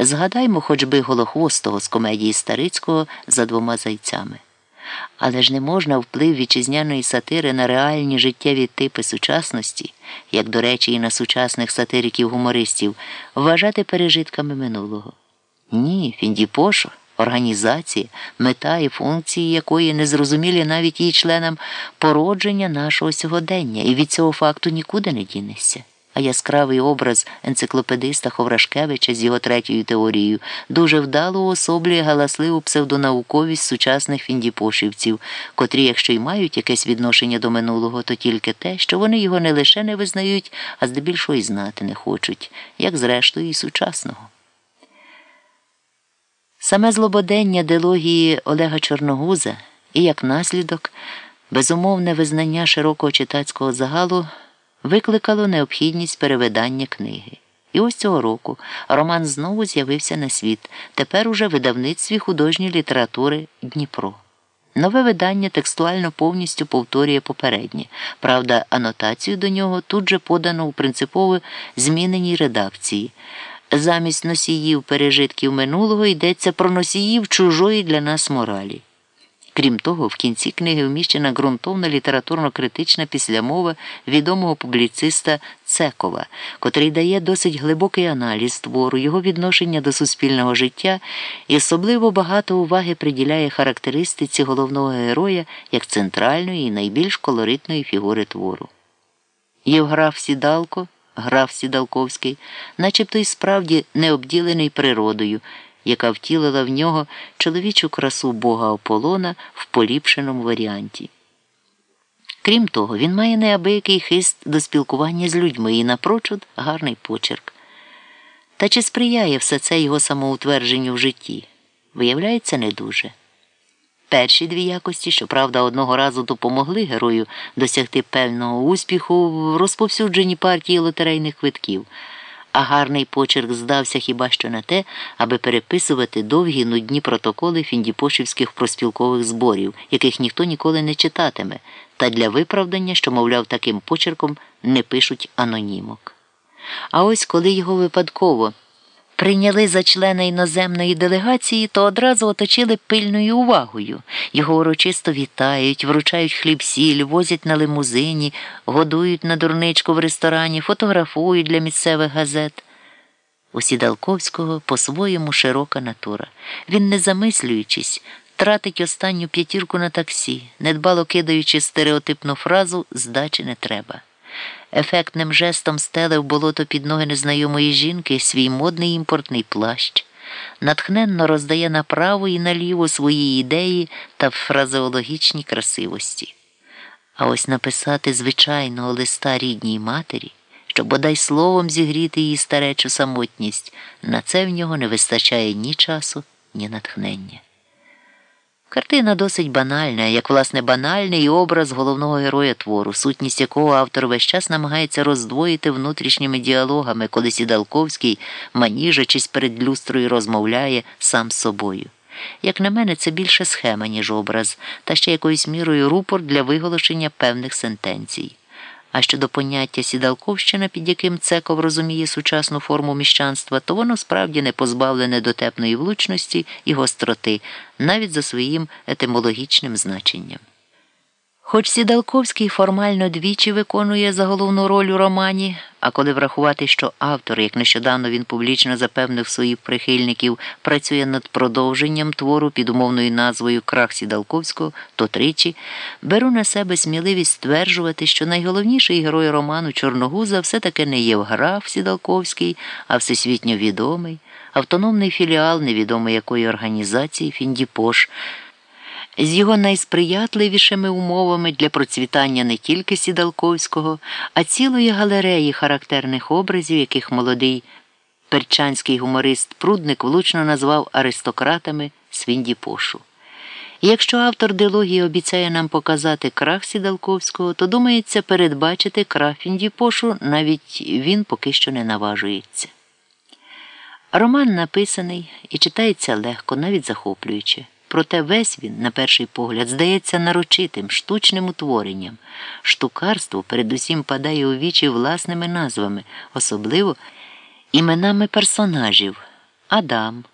Згадаймо хоч би голохвостого з комедії Старицького за двома зайцями. Але ж не можна вплив вітчизняної сатири на реальні життєві типи сучасності, як, до речі, і на сучасних сатириків-гумористів, вважати пережитками минулого. Ні, Фіндіпошо, організація, мета і функції якої не зрозумілі навіть її членам породження нашого сьогодення, і від цього факту нікуди не дінешся а яскравий образ енциклопедиста Ховрашкевича з його третьою теорією дуже вдало уособлює галасливу псевдонауковість сучасних фіндіпошівців, котрі, якщо й мають якесь відношення до минулого, то тільки те, що вони його не лише не визнають, а здебільшого й знати не хочуть, як зрештою і сучасного. Саме злободення дилогії Олега Чорногуза і як наслідок безумовне визнання широкого читацького загалу викликало необхідність перевидання книги. І ось цього року роман знову з'явився на світ, тепер уже в видавництві художньої літератури Дніпро. Нове видання текстуально повністю повторює попереднє, правда, анотацію до нього тут же подано у принципово зміненій редакції. Замість носіїв пережитків минулого йдеться про носіїв чужої для нас моралі. Крім того, в кінці книги вміщена ґрунтовна літературно-критична післямова відомого публіциста Цекова, котрий дає досить глибокий аналіз твору, його відношення до суспільного життя і особливо багато уваги приділяє характеристиці головного героя як центральної і найбільш колоритної фігури твору. Євграф Сідалко, граф Сідалковський, начебто й справді не обділений природою яка втілила в нього чоловічу красу бога Ополона в поліпшеному варіанті. Крім того, він має неабиякий хист до спілкування з людьми і напрочуд гарний почерк. Та чи сприяє все це його самоутвердженню в житті? Виявляється, не дуже. Перші дві якості, щоправда, одного разу допомогли герою досягти певного успіху в розповсюдженні партії лотерейних квитків а гарний почерк здався хіба що на те, аби переписувати довгі нудні протоколи фіндіпошівських проспілкових зборів, яких ніхто ніколи не читатиме, та для виправдання, що, мовляв, таким почерком не пишуть анонімок. А ось коли його випадково прийняли за члена іноземної делегації, то одразу оточили пильною увагою. Його урочисто вітають, вручають хліб сіль, возять на лимузині, годують на дурничку в ресторані, фотографують для місцевих газет. У Сідалковського по-своєму широка натура. Він, не замислюючись, тратить останню п'ятірку на таксі, недбало кидаючи стереотипну фразу здачі не треба. Ефектним жестом стелив болото під ноги незнайомої жінки свій модний імпортний плащ, натхненно роздає направо і наліво свої ідеї та фразеологічні красивості. А ось написати звичайного листа рідній матері, щоб бодай словом зігріти її старечу самотність, на це в нього не вистачає ні часу, ні натхнення. Картина досить банальна, як власне банальний образ головного героя твору, сутність якого автор весь час намагається роздвоїти внутрішніми діалогами, коли Сідалковський, маніжачись перед люстрою, розмовляє сам з собою. Як на мене, це більше схема, ніж образ, та ще якоюсь мірою рупор для виголошення певних сентенцій. А щодо поняття сідалковщина, під яким Цеков розуміє сучасну форму міщанства, то воно справді не позбавлене дотепної влучності і гостроти, навіть за своїм етимологічним значенням. Хоч Сідалковський формально двічі виконує за головну роль у романі, а коли врахувати, що автор, як нещодавно він публічно запевнив своїх прихильників, працює над продовженням твору під умовною назвою Крах Сідалковського, то тричі беру на себе сміливість стверджувати, що найголовніший герой роману Чорногуза все-таки не Євграф Сідалковський, а всесвітньо відомий, автономний філіал невідомої якої організації Фіндіпош з його найсприятливішими умовами для процвітання не тільки Сідалковського, а цілої галереї характерних образів, яких молодий перчанський гуморист Прудник влучно назвав аристократами Свіндіпошу. Якщо автор дилогії обіцяє нам показати крах Сідалковського, то думається передбачити крах Фіндіпошу, навіть він поки що не наважується. Роман написаний і читається легко, навіть захоплююче. Проте весь він, на перший погляд, здається нарочитим, штучним утворенням. Штукарство передусім падає у вічі власними назвами, особливо іменами персонажів. Адам